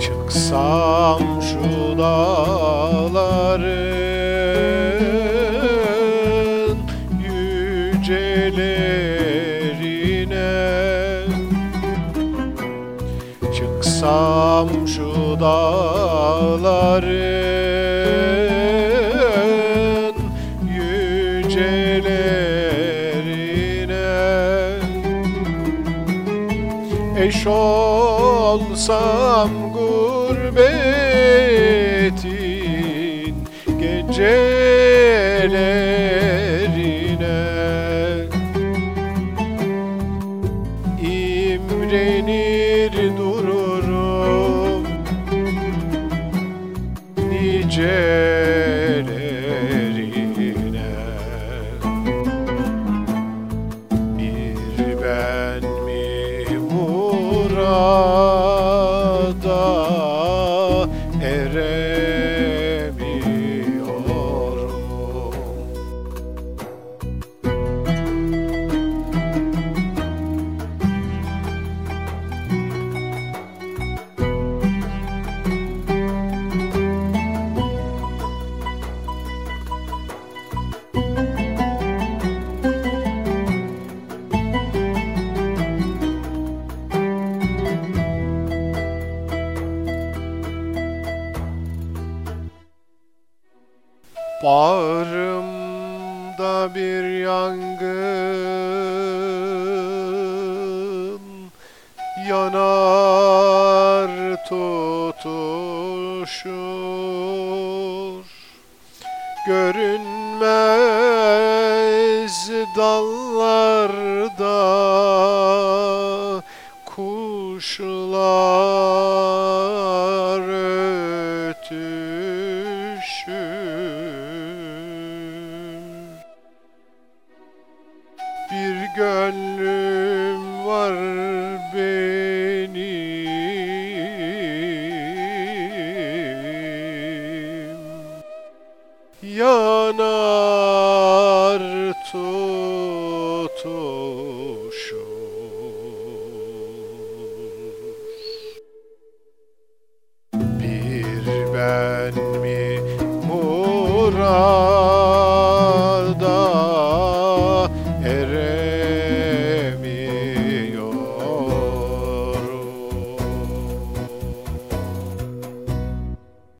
Çıksam şu dağların yücelerine. Çıksam şu dağların yücelerine Eş olsam gurbetin gecelerine. İmrenir dururum nicelerine Oh. Bağrımda bir yangın yanar tutuşur. Görünmez dallarda kuşlar Bir gönlüm var benim. Yanar tutuşur. Bir ben mi murada